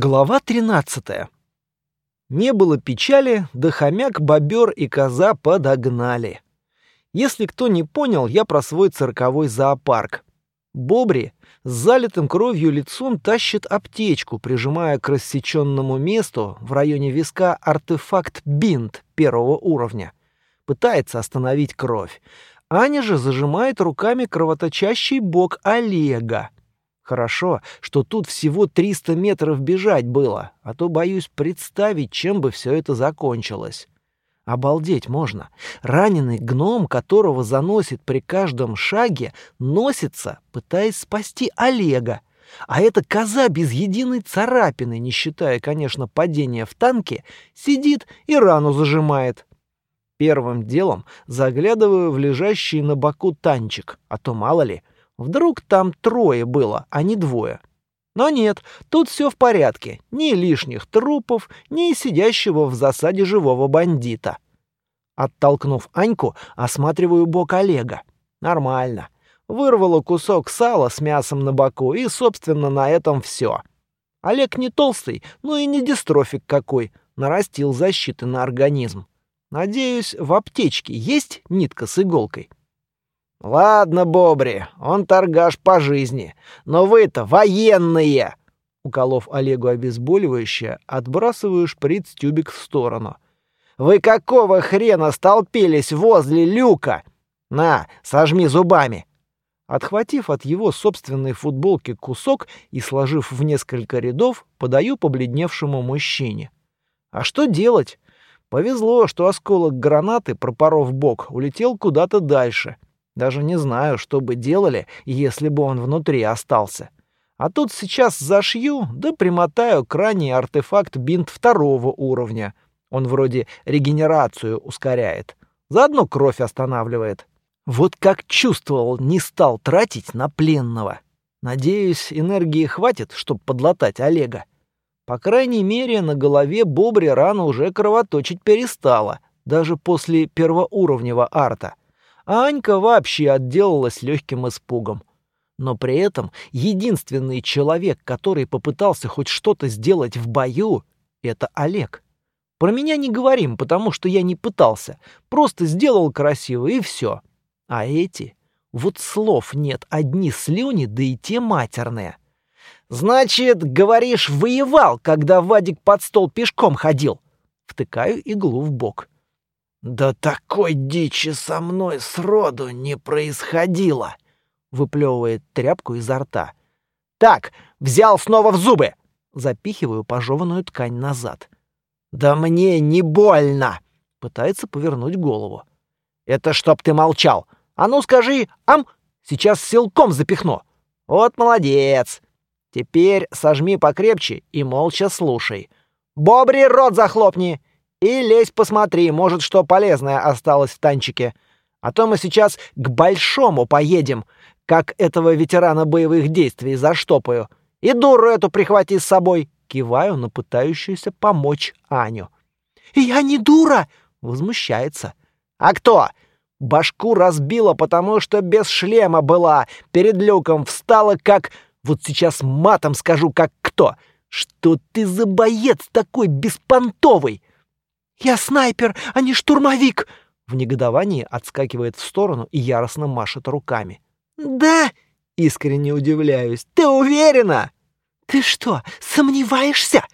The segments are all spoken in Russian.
Глава 13. Не было печали, да хомяк, бобер и коза подогнали. Если кто не понял, я про свой цирковой зоопарк. Бобри с залитым кровью лицом тащит аптечку, прижимая к рассеченному месту в районе виска артефакт бинт первого уровня. Пытается остановить кровь. Аня же зажимает руками кровоточащий бок Олега. Хорошо, что тут всего 300 метров бежать было, а то боюсь представить, чем бы все это закончилось. Обалдеть можно. Раненый гном, которого заносит при каждом шаге, носится, пытаясь спасти Олега. А эта коза без единой царапины, не считая, конечно, падения в танке, сидит и рану зажимает. Первым делом заглядываю в лежащий на боку танчик, а то мало ли — Вдруг там трое было, а не двое. Но нет, тут все в порядке. Ни лишних трупов, ни сидящего в засаде живого бандита. Оттолкнув Аньку, осматриваю бок Олега. Нормально. Вырвало кусок сала с мясом на боку, и, собственно, на этом все. Олег не толстый, но и не дистрофик какой. Нарастил защиты на организм. Надеюсь, в аптечке есть нитка с иголкой. «Ладно, Бобри, он торгаш по жизни, но вы-то военные!» Уколов Олегу обезболивающее, отбрасываю шприц-тюбик в сторону. «Вы какого хрена столпились возле люка? На, сожми зубами!» Отхватив от его собственной футболки кусок и сложив в несколько рядов, подаю побледневшему мужчине. «А что делать?» Повезло, что осколок гранаты, пропоров бок, улетел куда-то дальше — даже не знаю, что бы делали, если бы он внутри остался. А тут сейчас зашью, да примотаю к артефакт бинт второго уровня. Он вроде регенерацию ускоряет. Заодно кровь останавливает. Вот как чувствовал, не стал тратить на пленного. Надеюсь, энергии хватит, чтобы подлатать Олега. По крайней мере, на голове Бобри рана уже кровоточить перестала, даже после первоуровневого арта а Анька вообще отделалась легким испугом. Но при этом единственный человек, который попытался хоть что-то сделать в бою, это Олег. Про меня не говорим, потому что я не пытался, просто сделал красиво и все. А эти? Вот слов нет, одни слюни, да и те матерные. «Значит, говоришь, воевал, когда Вадик под стол пешком ходил?» Втыкаю иглу в бок. «Да такой дичи со мной сроду не происходило!» Выплевывает тряпку изо рта. «Так, взял снова в зубы!» Запихиваю пожеванную ткань назад. «Да мне не больно!» Пытается повернуть голову. «Это чтоб ты молчал! А ну скажи, ам! Сейчас силком запихну!» «Вот молодец! Теперь сожми покрепче и молча слушай. Бобри рот захлопни! И лезь посмотри, может, что полезное осталось в танчике. А то мы сейчас к большому поедем, как этого ветерана боевых действий заштопаю. И дуру эту прихвати с собой. Киваю на пытающуюся помочь Аню. «Я не дура!» — возмущается. «А кто?» Башку разбила, потому что без шлема была. Перед люком встала как... Вот сейчас матом скажу, как кто. Что ты за боец такой беспонтовый? «Я снайпер, а не штурмовик!» В негодовании отскакивает в сторону и яростно машет руками. «Да?» — искренне удивляюсь. «Ты уверена?» «Ты что, сомневаешься?»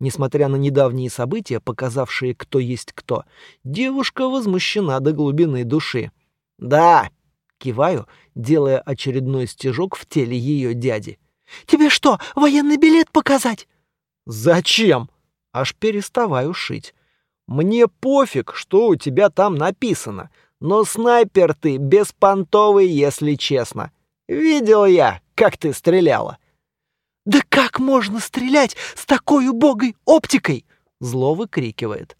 Несмотря на недавние события, показавшие, кто есть кто, девушка возмущена до глубины души. «Да!» — киваю, делая очередной стежок в теле ее дяди. «Тебе что, военный билет показать?» «Зачем?» Аж переставаю шить. Мне пофиг, что у тебя там написано, но снайпер ты беспонтовый, если честно. Видел я, как ты стреляла. Да как можно стрелять с такой убогой оптикой? Зло выкрикивает.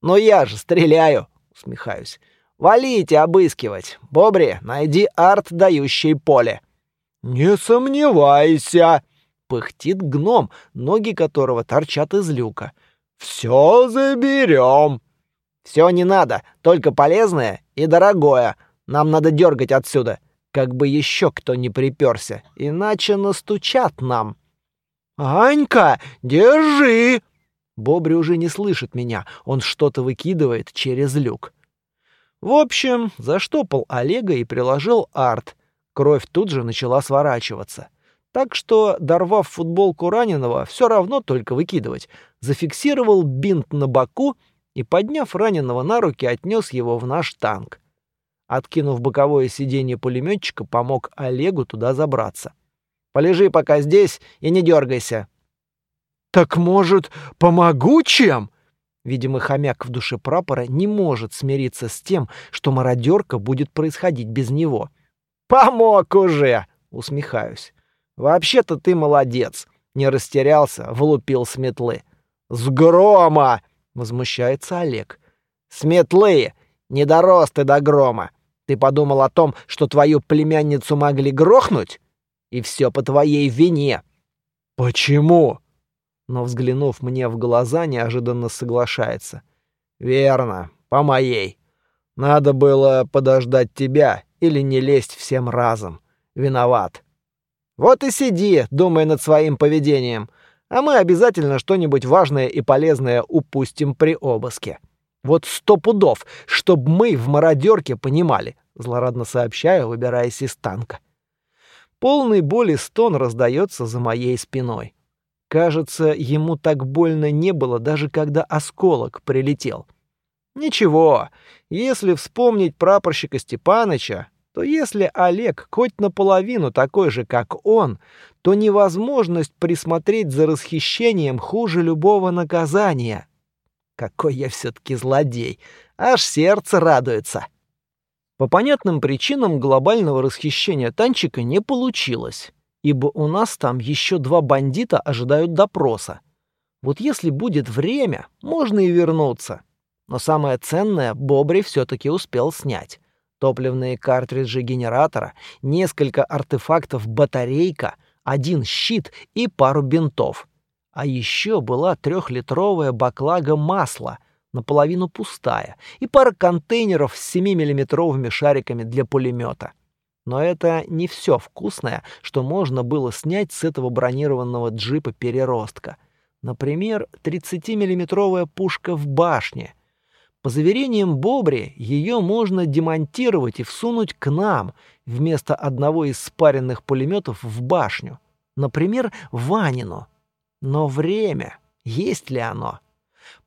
Но я же стреляю, усмехаюсь. Валите обыскивать. Бобри, найди арт, дающий поле. Не сомневайся, пыхтит гном, ноги которого торчат из люка. «Все заберем». «Все не надо, только полезное и дорогое. Нам надо дергать отсюда, как бы еще кто не приперся, иначе настучат нам». «Анька, держи!» Бобри уже не слышит меня, он что-то выкидывает через люк. В общем, заштопал Олега и приложил арт. Кровь тут же начала сворачиваться. Так что, дорвав футболку раненого, все равно только выкидывать, зафиксировал бинт на боку и, подняв раненого на руки, отнес его в наш танк. Откинув боковое сиденье пулеметчика, помог Олегу туда забраться. «Полежи пока здесь и не дергайся». «Так, может, помогу чем?» Видимо, хомяк в душе прапора не может смириться с тем, что мародерка будет происходить без него. «Помог уже!» — усмехаюсь. «Вообще-то ты молодец!» Не растерялся, влупил с метлы. «С грома!» — возмущается Олег. «С метлы! Не дорос ты до грома! Ты подумал о том, что твою племянницу могли грохнуть? И все по твоей вине!» «Почему?» но, взглянув мне в глаза, неожиданно соглашается. «Верно, по моей. Надо было подождать тебя или не лезть всем разом. Виноват». «Вот и сиди, думай над своим поведением, а мы обязательно что-нибудь важное и полезное упустим при обыске. Вот сто пудов, чтоб мы в мародерке понимали», — злорадно сообщаю, выбираясь из танка. Полный боли стон раздается за моей спиной. Кажется, ему так больно не было, даже когда осколок прилетел. Ничего, если вспомнить прапорщика Степаныча, то если Олег хоть наполовину такой же, как он, то невозможность присмотреть за расхищением хуже любого наказания. Какой я все-таки злодей, аж сердце радуется. По понятным причинам глобального расхищения танчика не получилось ибо у нас там еще два бандита ожидают допроса. Вот если будет время, можно и вернуться. Но самое ценное Бобри все-таки успел снять. Топливные картриджи генератора, несколько артефактов батарейка, один щит и пару бинтов. А еще была трехлитровая баклага масла, наполовину пустая, и пара контейнеров с 7-миллиметровыми шариками для пулемета. Но это не все вкусное, что можно было снять с этого бронированного джипа-переростка. Например, 30-миллиметровая пушка в башне. По заверениям Бобри, ее можно демонтировать и всунуть к нам вместо одного из спаренных пулеметов в башню. Например, Ванину. Но время, есть ли оно?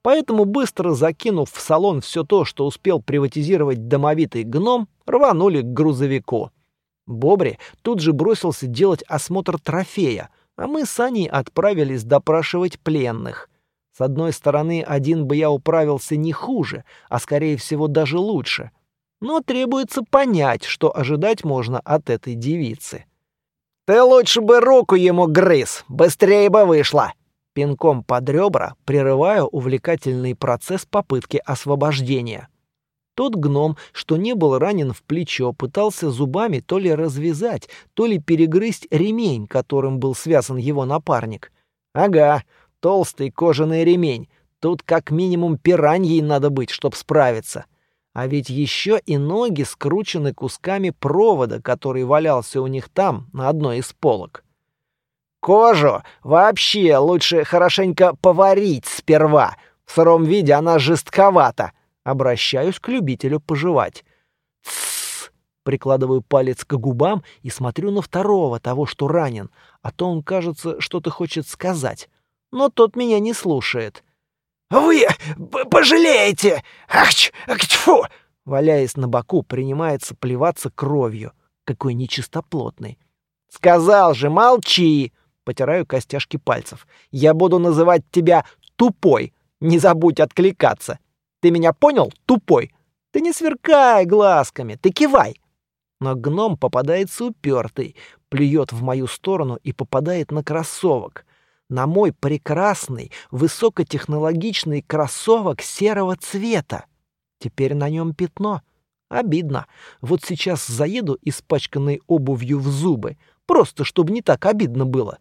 Поэтому, быстро закинув в салон все то, что успел приватизировать домовитый гном, рванули к грузовику. Бобри тут же бросился делать осмотр трофея, а мы с Аней отправились допрашивать пленных. С одной стороны, один бы я управился не хуже, а скорее всего даже лучше. Но требуется понять, что ожидать можно от этой девицы. «Ты лучше бы руку ему грыз, быстрее бы вышло!» Пинком под ребра прерываю увлекательный процесс попытки освобождения. Тот гном, что не был ранен в плечо, пытался зубами то ли развязать, то ли перегрызть ремень, которым был связан его напарник. Ага, толстый кожаный ремень. Тут как минимум пираньей надо быть, чтоб справиться. А ведь еще и ноги скручены кусками провода, который валялся у них там, на одной из полок. Кожу вообще лучше хорошенько поварить сперва. В сыром виде она жестковата. Обращаюсь к любителю пожевать. Прикладываю палец к губам и смотрю на второго, того, что ранен, а то он, кажется, что-то хочет сказать. Но тот меня не слушает. «Вы пожалеете! Ахч! Тьфу!» Валяясь на боку, принимается плеваться кровью. Какой нечистоплотный. «Сказал же, молчи!» Потираю костяшки пальцев. «Я буду называть тебя тупой. Не забудь откликаться. Ты меня понял, тупой? Ты не сверкай глазками, ты кивай. Но гном попадается упертый, плюет в мою сторону и попадает на кроссовок. На мой прекрасный, высокотехнологичный кроссовок серого цвета. Теперь на нем пятно. Обидно. Вот сейчас заеду испачканной обувью в зубы, просто чтобы не так обидно было.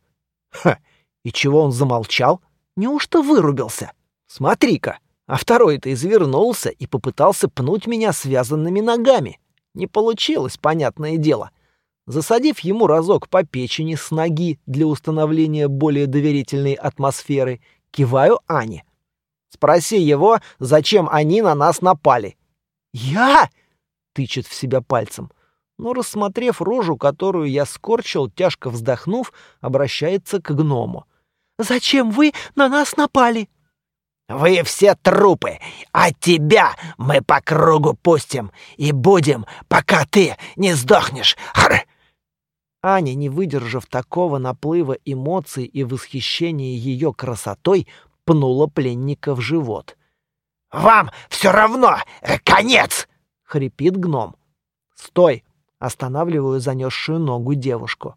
Ха! И чего он замолчал? Неужто вырубился? Смотри-ка! а второй-то извернулся и попытался пнуть меня связанными ногами. Не получилось, понятное дело. Засадив ему разок по печени с ноги для установления более доверительной атмосферы, киваю Ане. «Спроси его, зачем они на нас напали». «Я?» — тычет в себя пальцем. Но, рассмотрев рожу, которую я скорчил, тяжко вздохнув, обращается к гному. «Зачем вы на нас напали?» Вы все трупы, а тебя мы по кругу пустим и будем, пока ты не сдохнешь. Хр! Аня, не выдержав такого наплыва эмоций и восхищения ее красотой, пнула пленника в живот. «Вам все равно э, конец!» — хрипит гном. «Стой!» — останавливаю занесшую ногу девушку.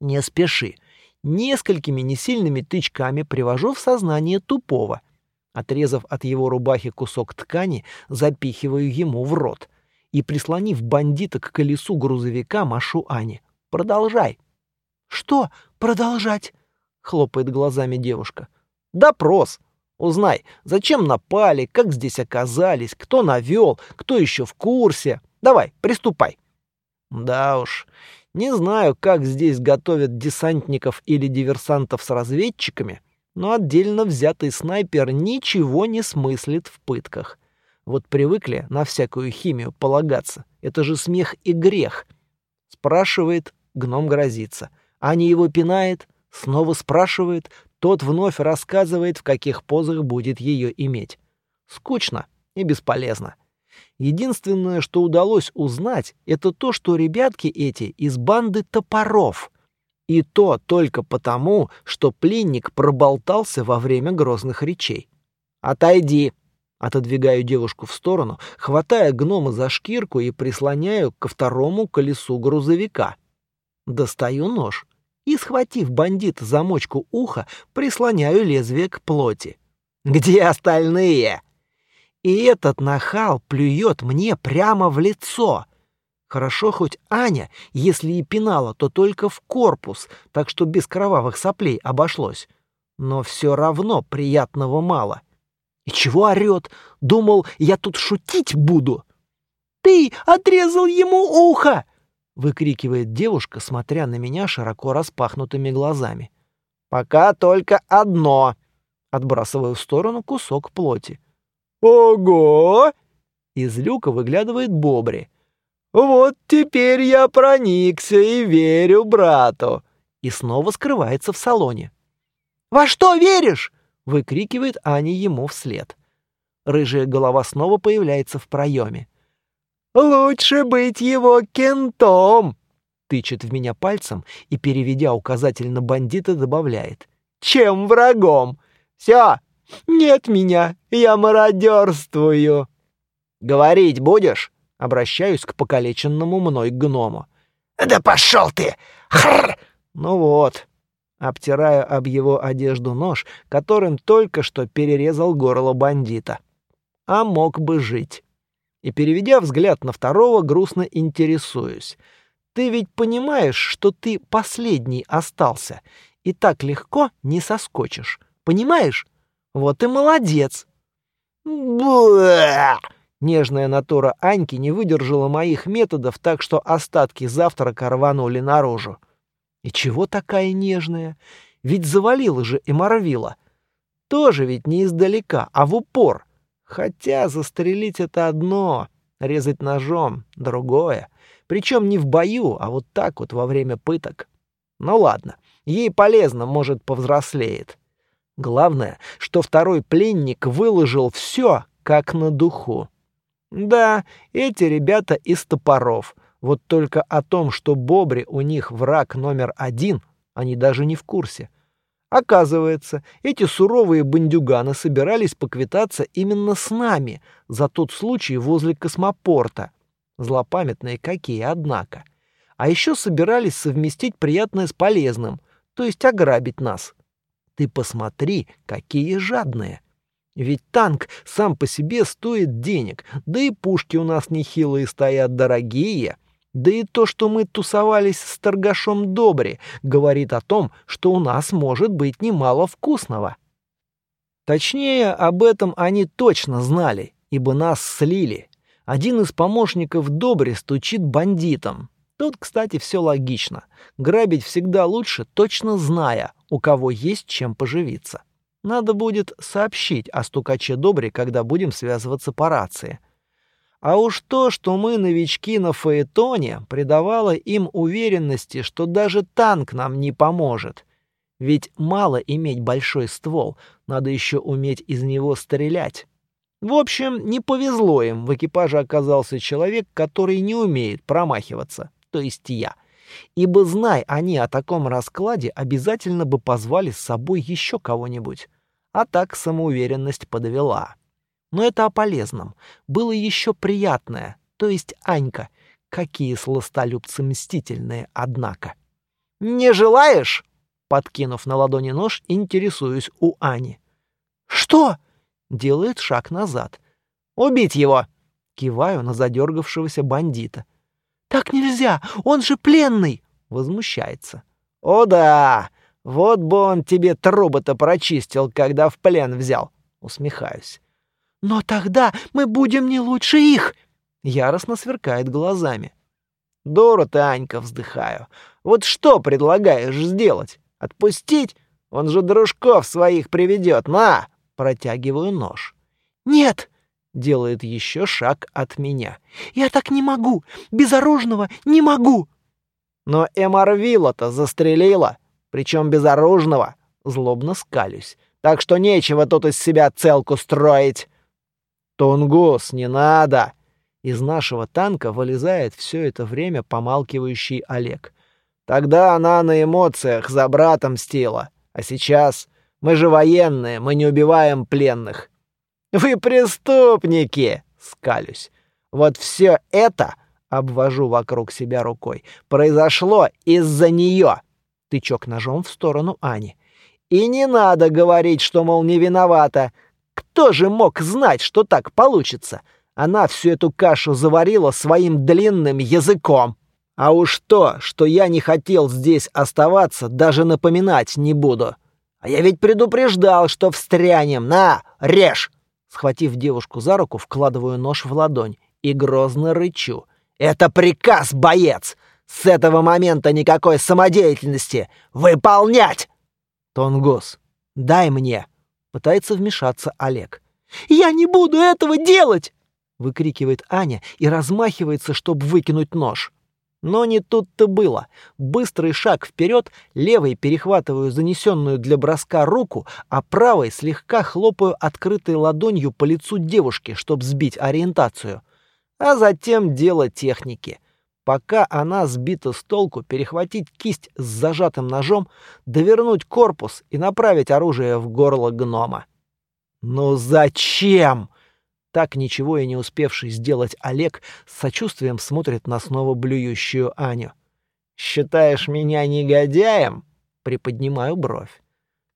«Не спеши. Несколькими несильными тычками привожу в сознание тупого — Отрезав от его рубахи кусок ткани, запихиваю ему в рот. И, прислонив бандита к колесу грузовика, машу Ане. «Продолжай». «Что продолжать?» — хлопает глазами девушка. «Допрос. Узнай, зачем напали, как здесь оказались, кто навел, кто еще в курсе. Давай, приступай». Да уж, не знаю, как здесь готовят десантников или диверсантов с разведчиками, но отдельно взятый снайпер ничего не смыслит в пытках. Вот привыкли на всякую химию полагаться. Это же смех и грех. Спрашивает, гном грозится. Аня его пинает, снова спрашивает, тот вновь рассказывает, в каких позах будет ее иметь. Скучно и бесполезно. Единственное, что удалось узнать, это то, что ребятки эти из банды топоров — и то только потому, что пленник проболтался во время грозных речей. «Отойди!» Отодвигаю девушку в сторону, хватая гнома за шкирку и прислоняю ко второму колесу грузовика. Достаю нож и, схватив бандита за мочку уха, прислоняю лезвие к плоти. «Где остальные?» И этот нахал плюет мне прямо в лицо — Хорошо хоть Аня, если и пинала, то только в корпус, так что без кровавых соплей обошлось. Но все равно приятного мало. И чего орет? Думал, я тут шутить буду. «Ты отрезал ему ухо!» — выкрикивает девушка, смотря на меня широко распахнутыми глазами. «Пока только одно!» — отбрасываю в сторону кусок плоти. «Ого!» Из люка выглядывает Бобри. «Вот теперь я проникся и верю брату!» И снова скрывается в салоне. «Во что веришь?» — выкрикивает Аня ему вслед. Рыжая голова снова появляется в проеме. «Лучше быть его кентом!» Тычет в меня пальцем и, переведя указатель на бандита, добавляет. «Чем врагом? Все, нет меня, я мародерствую!» «Говорить будешь?» Обращаюсь к покалеченному мной гному. «Да пошел ты! Хрр!» Ну вот. Обтираю об его одежду нож, которым только что перерезал горло бандита. А мог бы жить. И, переведя взгляд на второго, грустно интересуюсь. Ты ведь понимаешь, что ты последний остался, и так легко не соскочишь. Понимаешь? Вот и молодец. Буэ! Нежная натура Аньки не выдержала моих методов, так что остатки завтрака рванули наружу. И чего такая нежная? Ведь завалила же и морвила. Тоже ведь не издалека, а в упор. Хотя застрелить это одно, резать ножом — другое. Причем не в бою, а вот так вот во время пыток. Ну ладно, ей полезно, может, повзрослеет. Главное, что второй пленник выложил все, как на духу. Да, эти ребята из топоров. Вот только о том, что Бобри у них враг номер один, они даже не в курсе. Оказывается, эти суровые бандюганы собирались поквитаться именно с нами за тот случай возле космопорта. Злопамятные какие, однако. А еще собирались совместить приятное с полезным, то есть ограбить нас. Ты посмотри, какие жадные. Ведь танк сам по себе стоит денег, да и пушки у нас нехилые стоят дорогие. Да и то, что мы тусовались с торгашом Добри, говорит о том, что у нас может быть немало вкусного. Точнее, об этом они точно знали, ибо нас слили. Один из помощников Добри стучит бандитам. Тут, кстати, все логично. Грабить всегда лучше, точно зная, у кого есть чем поживиться. Надо будет сообщить о стукаче Добре, когда будем связываться по рации. А уж то, что мы новички на Фаэтоне, придавало им уверенности, что даже танк нам не поможет. Ведь мало иметь большой ствол, надо еще уметь из него стрелять. В общем, не повезло им, в экипаже оказался человек, который не умеет промахиваться, то есть я. Ибо, знай они о таком раскладе, обязательно бы позвали с собой еще кого-нибудь. А так самоуверенность подвела. Но это о полезном. Было еще приятное, то есть Анька. Какие сластолюбцы мстительные, однако. «Не желаешь?» Подкинув на ладони нож, интересуюсь у Ани. «Что?» Делает шаг назад. «Убить его!» Киваю на задергавшегося бандита. «Так нельзя! Он же пленный!» Возмущается. «О да! Вот бы он тебе трубы-то прочистил, когда в плен взял!» Усмехаюсь. «Но тогда мы будем не лучше их!» Яростно сверкает глазами. «Дура ты, Анька!» вздыхаю. «Вот что предлагаешь сделать?» Отпустить? Он же дружков своих приведет. На!» Протягиваю нож. «Нет!» Делает еще шаг от меня. «Я так не могу! Безоружного не могу!» «Но Эмарвила-то застрелила, причем безоружного!» Злобно скалюсь. «Так что нечего тут из себя целку строить!» «Тунгус, не надо!» Из нашего танка вылезает все это время помалкивающий Олег. Тогда она на эмоциях за брата мстила. А сейчас мы же военные, мы не убиваем пленных. Вы преступники, скалюсь. Вот все это, обвожу вокруг себя рукой, произошло из-за нее. Тычок ножом в сторону Ани. И не надо говорить, что, мол, не виновата. Кто же мог знать, что так получится? Она всю эту кашу заварила своим длинным языком. А уж то, что я не хотел здесь оставаться, даже напоминать не буду. А я ведь предупреждал, что встрянем. На, режь!» Схватив девушку за руку, вкладываю нож в ладонь и грозно рычу. «Это приказ, боец! С этого момента никакой самодеятельности! Выполнять!» «Тонгус, дай мне!» Пытается вмешаться Олег. «Я не буду этого делать!» Выкрикивает Аня и размахивается, чтобы выкинуть нож. Но не тут-то было. Быстрый шаг вперед, левой перехватываю занесенную для броска руку, а правой слегка хлопаю открытой ладонью по лицу девушки, чтобы сбить ориентацию. А затем дело техники. Пока она сбита с толку, перехватить кисть с зажатым ножом, довернуть корпус и направить оружие в горло гнома. «Ну зачем?» Так ничего и не успевший сделать Олег с сочувствием смотрит на снова блюющую Аню. «Считаешь меня негодяем?» Приподнимаю бровь.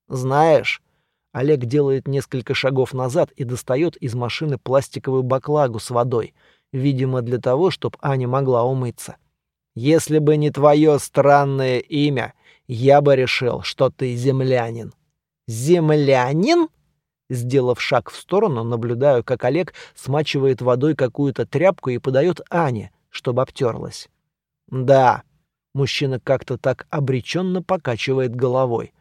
«Знаешь...» Олег делает несколько шагов назад и достает из машины пластиковую баклагу с водой, видимо, для того, чтобы Аня могла умыться. «Если бы не твое странное имя, я бы решил, что ты землянин». «Землянин?» Сделав шаг в сторону, наблюдаю, как Олег смачивает водой какую-то тряпку и подает Ане, чтобы обтерлась. «Да», — мужчина как-то так обреченно покачивает головой.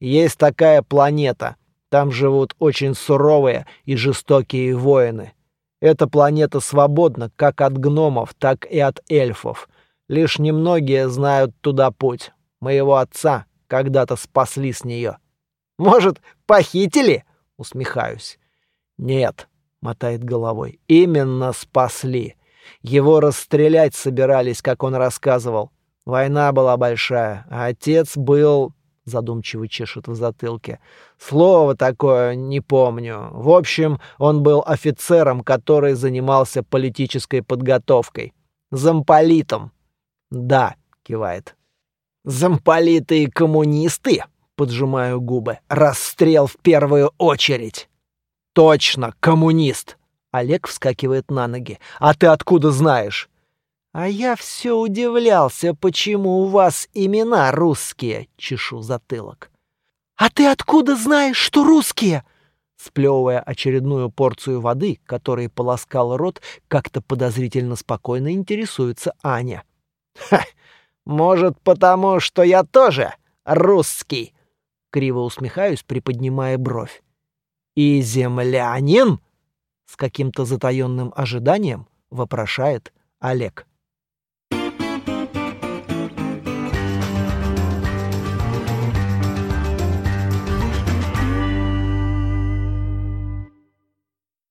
«Есть такая планета. Там живут очень суровые и жестокие воины. Эта планета свободна как от гномов, так и от эльфов. Лишь немногие знают туда путь. Моего отца когда-то спасли с нее. Может, похитили?» Усмехаюсь. «Нет», — мотает головой, — «именно спасли. Его расстрелять собирались, как он рассказывал. Война была большая, а отец был...» Задумчиво чешет в затылке. «Слово такое не помню. В общем, он был офицером, который занимался политической подготовкой. Замполитом». «Да», — кивает. «Замполиты и коммунисты?» поджимаю губы. Расстрел в первую очередь. Точно, коммунист. Олег вскакивает на ноги. А ты откуда знаешь? А я все удивлялся, почему у вас имена русские, чешу затылок. А ты откуда знаешь, что русские? Сплевывая очередную порцию воды, которой полоскал рот, как-то подозрительно спокойно интересуется Аня. Ха, может, потому что я тоже русский. Криво усмехаюсь, приподнимая бровь. И землянин? С каким-то затаённым ожиданием вопрошает Олег.